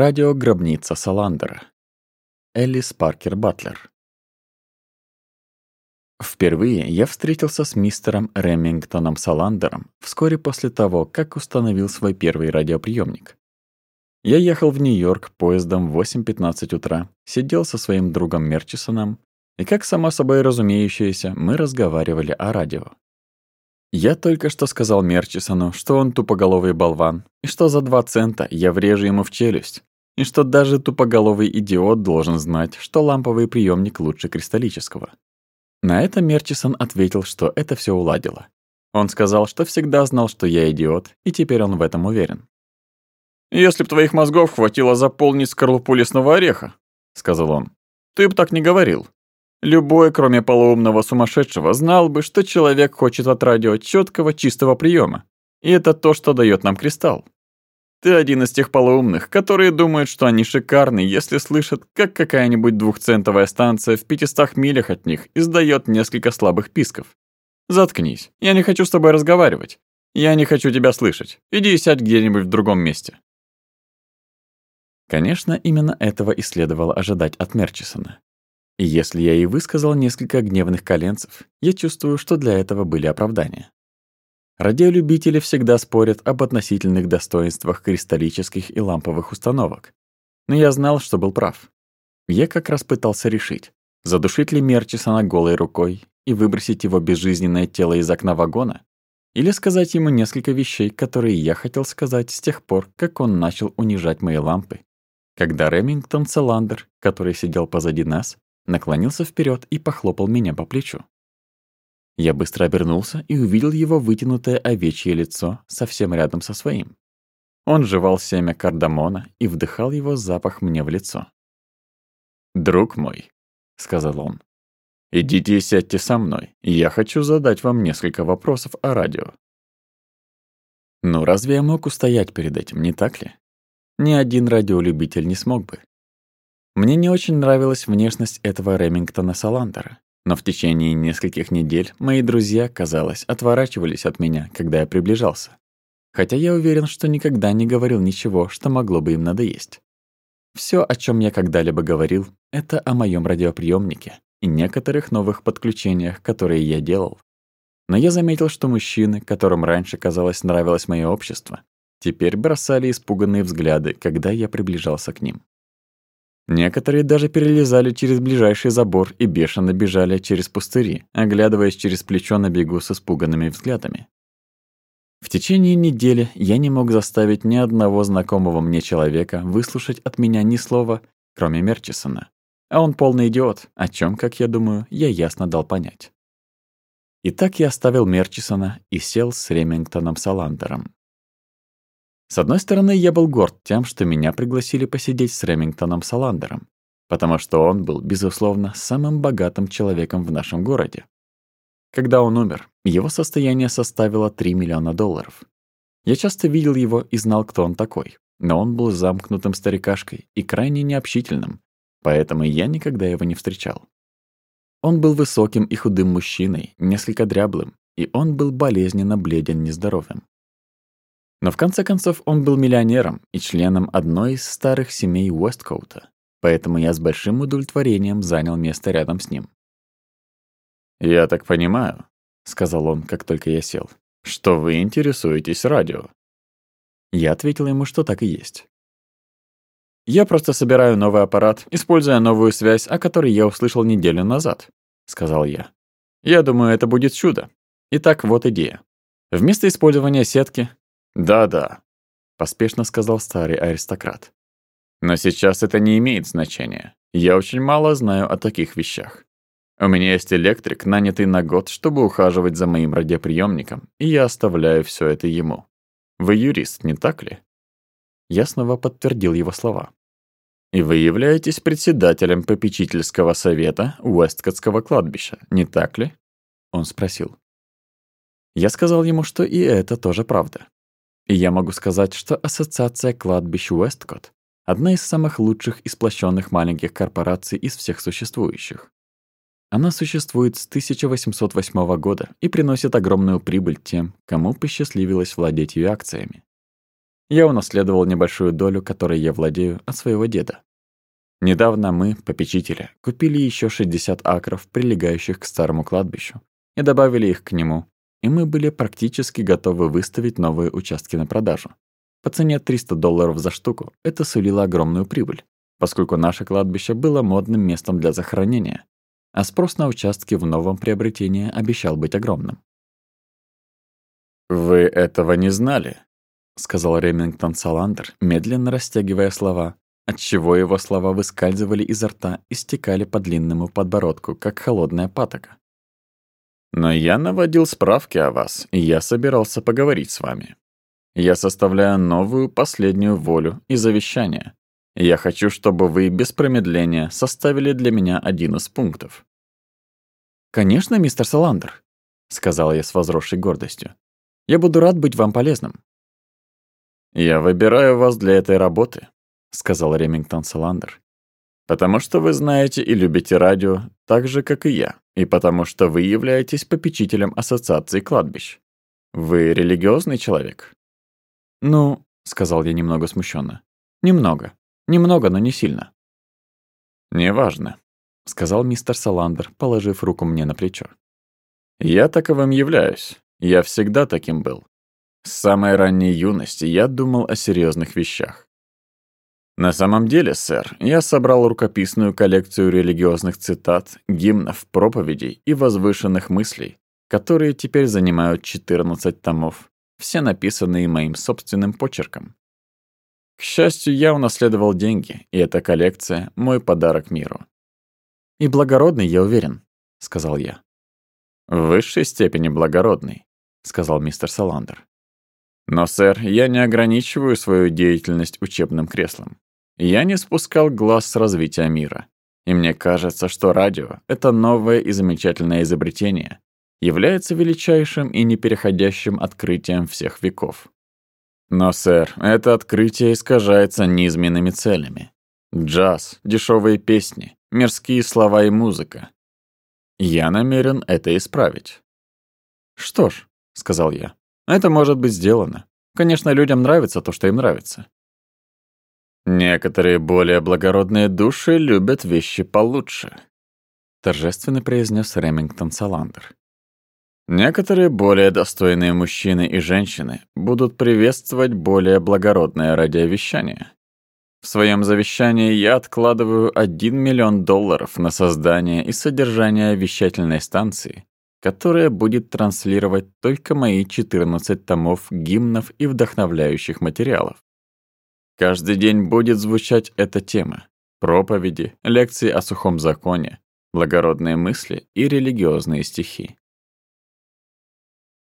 Радио «Гробница Саландера». Элис Паркер Батлер. Впервые я встретился с мистером Ремингтоном Саландером вскоре после того, как установил свой первый радиоприемник. Я ехал в Нью-Йорк поездом в 8.15 утра, сидел со своим другом Мерчисоном, и, как само собой разумеющееся, мы разговаривали о радио. Я только что сказал Мерчисону, что он тупоголовый болван, и что за два цента я врежу ему в челюсть и что даже тупоголовый идиот должен знать, что ламповый приемник лучше кристаллического. На это Мерчисон ответил, что это все уладило. Он сказал, что всегда знал, что я идиот, и теперь он в этом уверен. «Если б твоих мозгов хватило заполнить скорлупу лесного ореха», — сказал он, — «ты б так не говорил. Любой, кроме полоумного сумасшедшего, знал бы, что человек хочет от радио четкого чистого приема, и это то, что дает нам кристалл. Ты один из тех полоумных, которые думают, что они шикарны, если слышат, как какая-нибудь двухцентовая станция в 500 милях от них издает несколько слабых писков. Заткнись, я не хочу с тобой разговаривать. Я не хочу тебя слышать. Иди и сядь где-нибудь в другом месте. Конечно, именно этого и следовало ожидать от Мерчисона. И если я и высказал несколько гневных коленцев, я чувствую, что для этого были оправдания. Радиолюбители всегда спорят об относительных достоинствах кристаллических и ламповых установок. Но я знал, что был прав. Я как раз пытался решить, задушить ли Мерчисона голой рукой и выбросить его безжизненное тело из окна вагона, или сказать ему несколько вещей, которые я хотел сказать с тех пор, как он начал унижать мои лампы. Когда Ремингтон Целандер, который сидел позади нас, наклонился вперед и похлопал меня по плечу. Я быстро обернулся и увидел его вытянутое овечье лицо совсем рядом со своим. Он жевал семя кардамона и вдыхал его запах мне в лицо. «Друг мой», — сказал он, — «идите и сядьте со мной, я хочу задать вам несколько вопросов о радио». Ну разве я мог устоять перед этим, не так ли? Ни один радиолюбитель не смог бы. Мне не очень нравилась внешность этого Ремингтона Саландера. Но в течение нескольких недель мои друзья, казалось, отворачивались от меня, когда я приближался. Хотя я уверен, что никогда не говорил ничего, что могло бы им надоесть. Все, о чем я когда-либо говорил, это о моем радиоприемнике и некоторых новых подключениях, которые я делал. Но я заметил, что мужчины, которым раньше, казалось, нравилось мое общество, теперь бросали испуганные взгляды, когда я приближался к ним. Некоторые даже перелезали через ближайший забор и бешено бежали через пустыри, оглядываясь через плечо на бегу с испуганными взглядами. В течение недели я не мог заставить ни одного знакомого мне человека выслушать от меня ни слова, кроме Мерчисона. А он полный идиот, о чем, как я думаю, я ясно дал понять. Итак, я оставил Мерчисона и сел с Ремингтоном Саландером, с одной стороны, я был горд тем, что меня пригласили посидеть с Ремингтоном Саландером, потому что он был, безусловно, самым богатым человеком в нашем городе. Когда он умер, его состояние составило 3 миллиона долларов. Я часто видел его и знал, кто он такой, но он был замкнутым старикашкой и крайне необщительным, поэтому я никогда его не встречал. Он был высоким и худым мужчиной, несколько дряблым, и он был болезненно бледен нездоровым. Но в конце концов он был миллионером и членом одной из старых семей Уэсткоута, поэтому я с большим удовлетворением занял место рядом с ним. «Я так понимаю», — сказал он, как только я сел, — «что вы интересуетесь радио». Я ответил ему, что так и есть. «Я просто собираю новый аппарат, используя новую связь, о которой я услышал неделю назад», — сказал я. «Я думаю, это будет чудо. Итак, вот идея. Вместо использования сетки да-да», — поспешно сказал старый аристократ. «Но сейчас это не имеет значения. Я очень мало знаю о таких вещах. У меня есть электрик, нанятый на год, чтобы ухаживать за моим радиоприемником, и я оставляю все это ему. Вы юрист, не так ли?» Я снова подтвердил его слова. «И вы являетесь председателем попечительского совета Уэсткотского кладбища, не так ли?» Он спросил. Я сказал ему, что и это тоже правда. И я могу сказать, что ассоциация кладбищ Уэсткот — одна из самых лучших и сплощенных маленьких корпораций из всех существующих. Она существует с 1808 года и приносит огромную прибыль тем, кому посчастливилось владеть ее акциями. Я унаследовал небольшую долю, которой я владею, от своего деда. Недавно мы, попечители, купили еще 60 акров, прилегающих к старому кладбищу, и добавили их к нему, и мы были практически готовы выставить новые участки на продажу. По цене 300 долларов за штуку это сулило огромную прибыль, поскольку наше кладбище было модным местом для захоронения, а спрос на участки в новом приобретении обещал быть огромным. «Вы этого не знали», — сказал Ремингтон Саландер, медленно растягивая слова, отчего его слова выскальзывали изо рта и стекали по длинному подбородку, как холодная патока. Но я наводил справки о вас, и я собирался поговорить с вами. Я составляю новую последнюю волю и завещание. Я хочу, чтобы вы без промедления составили для меня один из пунктов». «Конечно, мистер Саландер», — сказал я с возросшей гордостью. «Я буду рад быть вам полезным». «Я выбираю вас для этой работы», — сказал Ремингтон Саландер потому что вы знаете и любите радио так же, как и я, и потому что вы являетесь попечителем ассоциации кладбищ. Вы религиозный человек? Ну, сказал я немного смущенно. Немного. Немного, но не сильно. Неважно, сказал мистер Саландер, положив руку мне на плечо. Я таковым являюсь. Я всегда таким был. С самой ранней юности я думал о серьезных вещах. На самом деле, сэр, я собрал рукописную коллекцию религиозных цитат, гимнов, проповедей и возвышенных мыслей, которые теперь занимают 14 томов, все написанные моим собственным почерком. К счастью, я унаследовал деньги, и эта коллекция — мой подарок миру. «И благородный, я уверен», — сказал я. «В высшей степени благородный», — сказал мистер Саландер. «Но, сэр, я не ограничиваю свою деятельность учебным креслом. Я не спускал глаз с развития мира. И мне кажется, что радио — это новое и замечательное изобретение, является величайшим и непереходящим открытием всех веков. Но, сэр, это открытие искажается низменными целями. Джаз, дешевые песни, мирские слова и музыка. Я намерен это исправить. «Что ж», — сказал я, — «это может быть сделано. Конечно, людям нравится то, что им нравится. Некоторые более благородные души любят вещи получше. Торжественно произнес Ремингтон Саландер. Некоторые более достойные мужчины и женщины будут приветствовать более благородное радиовещание. В своем завещании я откладываю 1 миллион долларов на создание и содержание вещательной станции, которая будет транслировать только мои 14 томов гимнов и вдохновляющих материалов. Каждый день будет звучать эта тема. Проповеди, лекции о сухом законе, благородные мысли и религиозные стихи.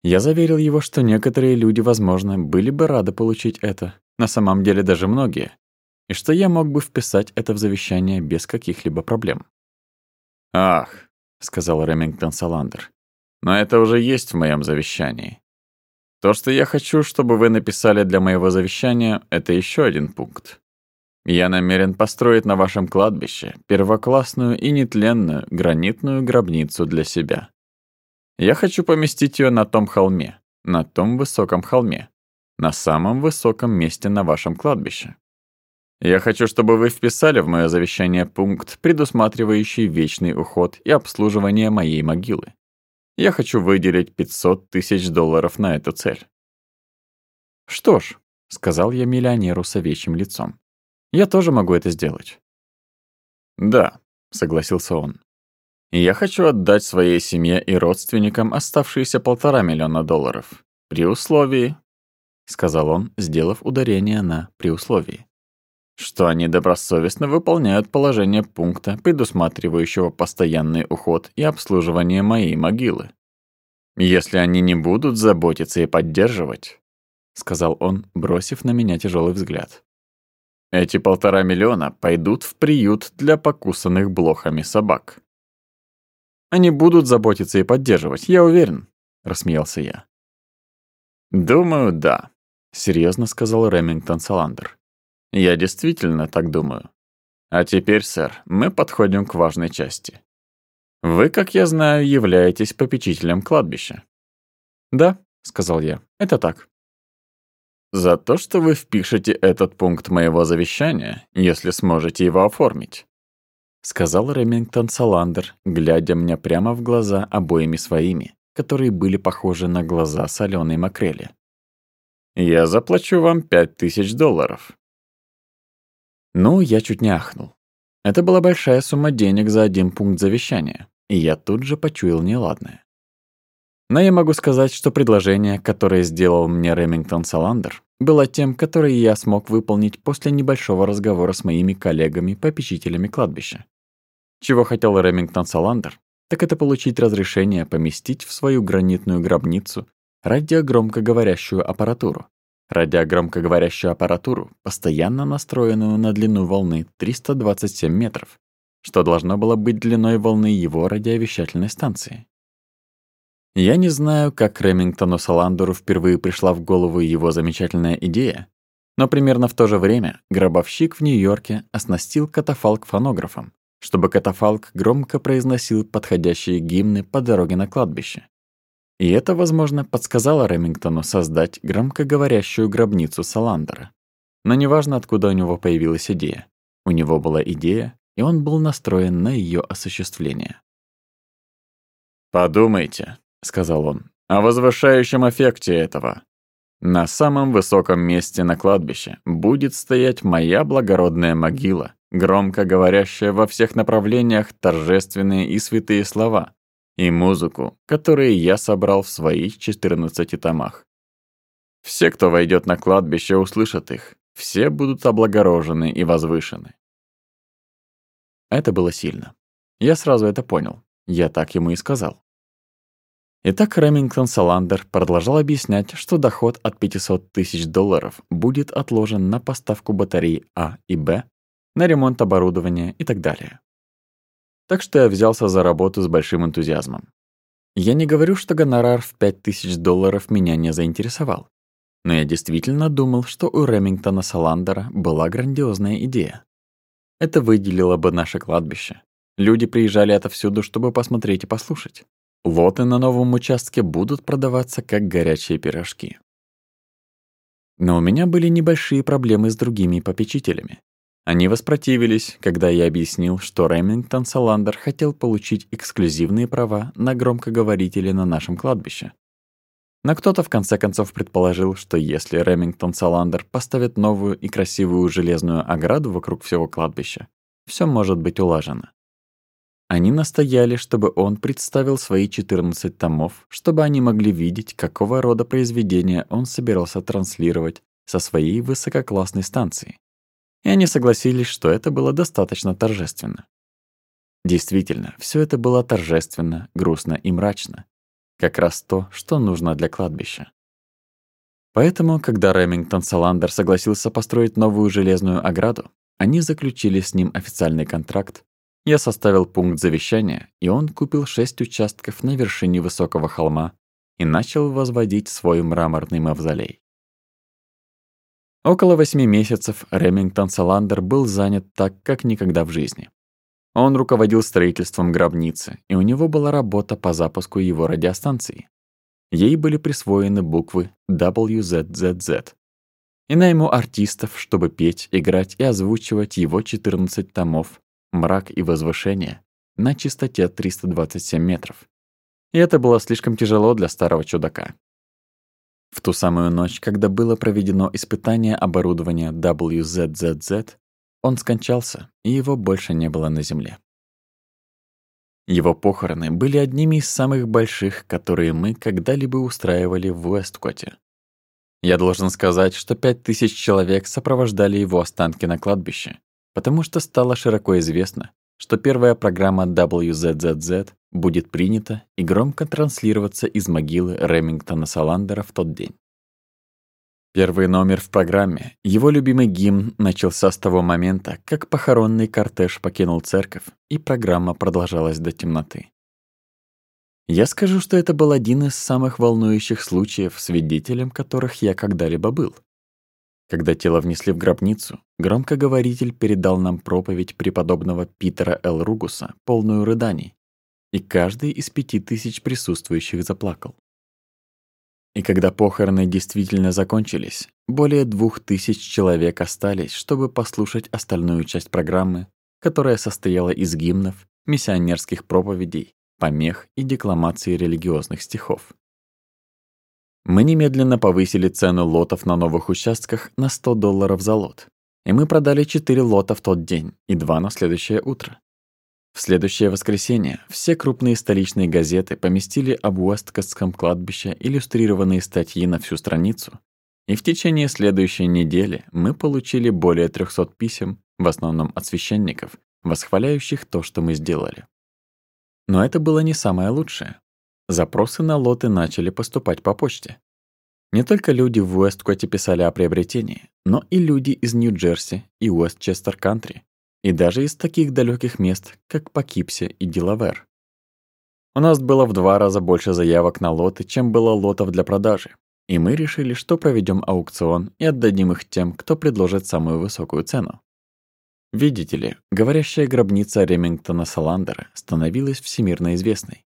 Я заверил его, что некоторые люди, возможно, были бы рады получить это, на самом деле даже многие, и что я мог бы вписать это в завещание без каких-либо проблем. «Ах», — сказал Ремингтон Саландер, — «но это уже есть в моем завещании. То, что я хочу, чтобы вы написали для моего завещания, это еще один пункт. Я намерен построить на вашем кладбище первоклассную и нетленную гранитную гробницу для себя. Я хочу поместить ее на том холме, на том высоком холме, на самом высоком месте на вашем кладбище. Я хочу, чтобы вы вписали в мое завещание пункт, предусматривающий вечный уход и обслуживание моей могилы. Я хочу выделить 500 тысяч долларов на эту цель. «Что ж», — сказал я миллионеру с овечьим лицом, — «я тоже могу это сделать». «Да», — согласился он. «Я хочу отдать своей семье и родственникам оставшиеся полтора миллиона долларов. При условии...» — сказал он, сделав ударение на «при условии» что они добросовестно выполняют положение пункта, предусматривающего постоянный уход и обслуживание моей могилы. Если они не будут заботиться и поддерживать, — сказал он, бросив на меня тяжелый взгляд. «Эти полтора миллиона пойдут в приют для покусанных блохами собак». «Они будут заботиться и поддерживать, я уверен», — рассмеялся я. «Думаю, да», — серьезно сказал Ремингтон Саландер. Я действительно так думаю. А теперь, сэр, мы подходим к важной части. Вы, как я знаю, являетесь попечителем кладбища. Да, сказал я, это так. За то, что вы впишете этот пункт моего завещания, если сможете его оформить. Сказал Ремингтон Саландер, глядя мне прямо в глаза обоими своими, которые были похожи на глаза соленой макрели. «Я заплачу вам пять тысяч долларов, но я чуть не ахнул. Это была большая сумма денег за один пункт завещания, и я тут же почуял неладное. Но я могу сказать, что предложение, которое сделал мне Ремингтон Саландер, было тем, которое я смог выполнить после небольшого разговора с моими коллегами-попечителями кладбища. Чего хотел Ремингтон Саландер, так это получить разрешение поместить в свою гранитную гробницу радиогромкоговорящую аппаратуру, радиогромко говорящую аппаратуру, постоянно настроенную на длину волны 327 метров, что должно было быть длиной волны его радиовещательной станции. Я не знаю, как Ремингтону Саландору впервые пришла в голову его замечательная идея, но примерно в то же время гробовщик в Нью-Йорке оснастил катафалк фонографом, чтобы катафалк громко произносил подходящие гимны по дороге на кладбище. И это, возможно, подсказало Ремингтону создать громкоговорящую гробницу Саландера. Но неважно, откуда у него появилась идея. У него была идея, и он был настроен на ее осуществление. «Подумайте», — сказал он, — «о возвышающем эффекте этого. На самом высоком месте на кладбище будет стоять моя благородная могила, громко говорящая во всех направлениях торжественные и святые слова, и музыку, которые я собрал в своих 14 томах. Все, кто войдет на кладбище, услышат их. Все будут облагорожены и возвышены. Это было сильно. Я сразу это понял. Я так ему и сказал. Итак, Ремингтон Саландер продолжал объяснять, что доход от 500 тысяч долларов будет отложен на поставку батарей А и Б, на ремонт оборудования и так далее. Так что я взялся за работу с большим энтузиазмом. Я не говорю, что гонорар в 5000 долларов меня не заинтересовал. Но я действительно думал, что у Ремингтона Саландера была грандиозная идея. Это выделило бы наше кладбище. Люди приезжали отовсюду, чтобы посмотреть и послушать. Лоты на новом участке будут продаваться как горячие пирожки. Но у меня были небольшие проблемы с другими попечителями, они воспротивились, когда я объяснил, что Ремингтон Саландер хотел получить эксклюзивные права на громкоговорители на нашем кладбище. Но кто-то в конце концов предположил, что если Ремингтон Саландер поставит новую и красивую железную ограду вокруг всего кладбища, все может быть улажено. Они настояли, чтобы он представил свои 14 томов, чтобы они могли видеть, какого рода произведения он собирался транслировать со своей высококлассной станции и они согласились, что это было достаточно торжественно. Действительно, все это было торжественно, грустно и мрачно. Как раз то, что нужно для кладбища. Поэтому, когда Ремингтон Саландер согласился построить новую железную ограду, они заключили с ним официальный контракт. Я составил пункт завещания, и он купил шесть участков на вершине высокого холма и начал возводить свой мраморный мавзолей. Около восьми месяцев Ремингтон Саландер был занят так, как никогда в жизни. Он руководил строительством гробницы, и у него была работа по запуску его радиостанции. Ей были присвоены буквы WZZZ и найму артистов, чтобы петь, играть и озвучивать его 14 томов «Мрак и возвышение» на частоте 327 метров. И это было слишком тяжело для старого чудака. В ту самую ночь, когда было проведено испытание оборудования WZZZ, он скончался, и его больше не было на Земле. Его похороны были одними из самых больших, которые мы когда-либо устраивали в Уэсткоте. Я должен сказать, что 5000 человек сопровождали его останки на кладбище, потому что стало широко известно, что первая программа WZZZ будет принята и громко транслироваться из могилы Ремингтона Саландера в тот день. Первый номер в программе, его любимый гимн, начался с того момента, как похоронный кортеж покинул церковь, и программа продолжалась до темноты. Я скажу, что это был один из самых волнующих случаев, свидетелем которых я когда-либо был. Когда тело внесли в гробницу, громкоговоритель передал нам проповедь преподобного Питера Л. Ругуса, полную рыданий, и каждый из пяти тысяч присутствующих заплакал. И когда похороны действительно закончились, более двух тысяч человек остались, чтобы послушать остальную часть программы, которая состояла из гимнов, миссионерских проповедей, помех и декламации религиозных стихов. Мы немедленно повысили цены лотов на новых участках на 100 долларов за лот. И мы продали 4 лота в тот день и 2 на следующее утро. В следующее воскресенье все крупные столичные газеты поместили об Уэсткотском кладбище иллюстрированные статьи на всю страницу. И в течение следующей недели мы получили более 300 писем, в основном от священников, восхваляющих то, что мы сделали. Но это было не самое лучшее. Запросы на лоты начали поступать по почте. Не только люди в Уэст-Коте писали о приобретении, но и люди из Нью-Джерси и Уэстчестер-Кантри, и даже из таких далеких мест, как Покипсе и Дилавер. У нас было в два раза больше заявок на лоты, чем было лотов для продажи, и мы решили, что проведем аукцион и отдадим их тем, кто предложит самую высокую цену. Видите ли, говорящая гробница Ремингтона Саландера становилась всемирно известной.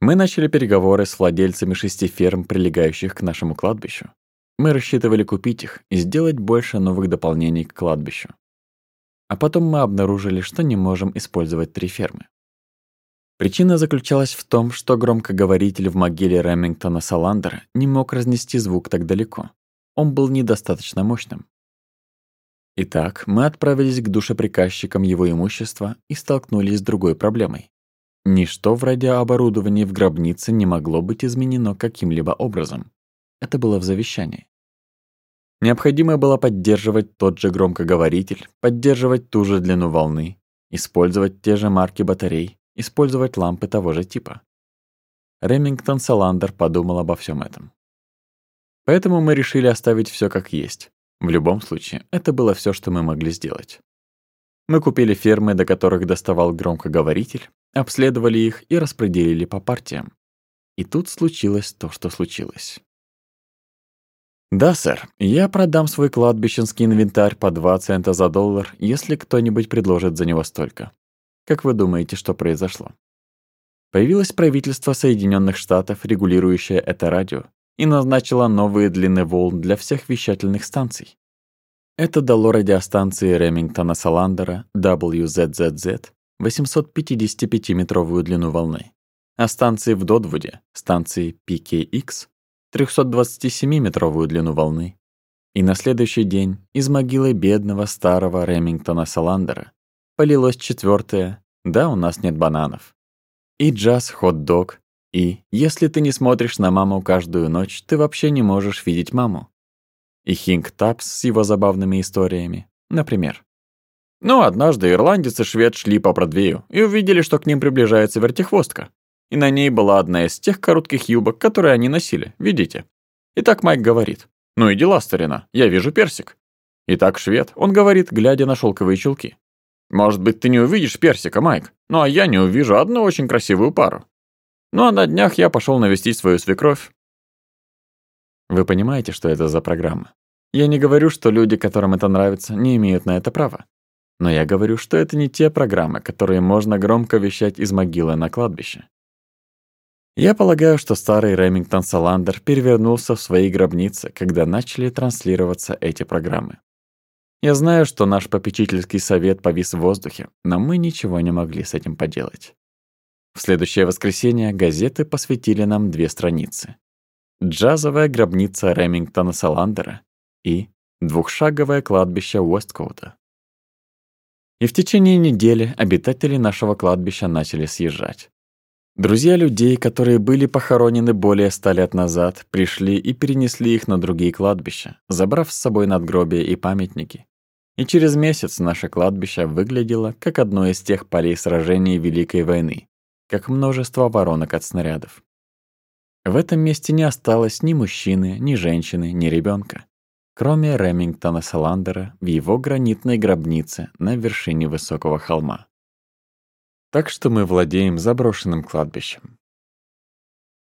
Мы начали переговоры с владельцами шести ферм, прилегающих к нашему кладбищу. Мы рассчитывали купить их и сделать больше новых дополнений к кладбищу. А потом мы обнаружили, что не можем использовать три фермы. Причина заключалась в том, что громкоговоритель в могиле Ремингтона Саландера не мог разнести звук так далеко. Он был недостаточно мощным. Итак, мы отправились к душеприказчикам его имущества и столкнулись с другой проблемой. Ничто в радиооборудовании в гробнице не могло быть изменено каким-либо образом. Это было в завещании. Необходимо было поддерживать тот же громкоговоритель, поддерживать ту же длину волны, использовать те же марки батарей, использовать лампы того же типа. Ремингтон Саландер подумал обо всем этом. Поэтому мы решили оставить все как есть. В любом случае, это было все, что мы могли сделать. Мы купили фермы, до которых доставал громкоговоритель, обследовали их и распределили по партиям. И тут случилось то, что случилось. «Да, сэр, я продам свой кладбищенский инвентарь по 2 цента за доллар, если кто-нибудь предложит за него столько». Как вы думаете, что произошло? Появилось правительство Соединенных Штатов, регулирующее это радио, и назначило новые длины волн для всех вещательных станций. Это дало радиостанции Ремингтона Саландера WZZZ 855-метровую длину волны, а станции в Додвуде, станции PKX, 327-метровую длину волны. И на следующий день из могилы бедного старого Ремингтона Саландера полилось четвертое «Да, у нас нет бананов». И джаз, хот-дог, и «Если ты не смотришь на маму каждую ночь, ты вообще не можешь видеть маму» и Хинг Тапс с его забавными историями. Например. Ну однажды ирландец и швед шли по Бродвею и увидели, что к ним приближается вертихвостка. И на ней была одна из тех коротких юбок, которые они носили, видите. Итак, Майк говорит. «Ну и дела, старина, я вижу персик». Итак, швед, он говорит, глядя на шелковые чулки. «Может быть, ты не увидишь персика, Майк, ну а я не увижу одну очень красивую пару». Ну а на днях я пошел навестить свою свекровь, вы понимаете, что это за программа? Я не говорю, что люди, которым это нравится, не имеют на это права. Но я говорю, что это не те программы, которые можно громко вещать из могилы на кладбище. Я полагаю, что старый Ремингтон Саландер перевернулся в своей гробнице, когда начали транслироваться эти программы. Я знаю, что наш попечительский совет повис в воздухе, но мы ничего не могли с этим поделать. В следующее воскресенье газеты посвятили нам две страницы джазовая гробница Ремингтона Саландера и двухшаговое кладбище Уэсткоута. И в течение недели обитатели нашего кладбища начали съезжать. Друзья людей, которые были похоронены более ста лет назад, пришли и перенесли их на другие кладбища, забрав с собой надгробия и памятники. И через месяц наше кладбище выглядело как одно из тех полей сражений Великой войны, как множество воронок от снарядов. В этом месте не осталось ни мужчины, ни женщины, ни ребенка, кроме Ремингтона Саландера в его гранитной гробнице на вершине высокого холма. Так что мы владеем заброшенным кладбищем.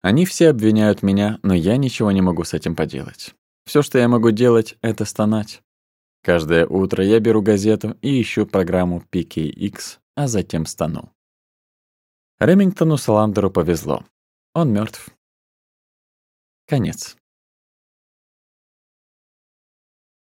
Они все обвиняют меня, но я ничего не могу с этим поделать. Все, что я могу делать, это стонать. Каждое утро я беру газету и ищу программу PKX, а затем стону. Ремингтону Саландеру повезло. Он мертв. Конец.